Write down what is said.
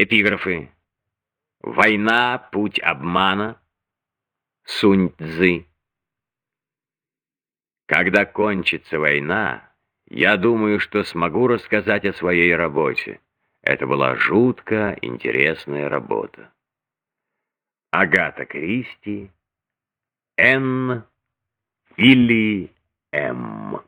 Эпиграфы. Война — путь обмана. Сунь-цзы. Когда кончится война, я думаю, что смогу рассказать о своей работе. Это была жутко интересная работа. Агата Кристи, Н или М.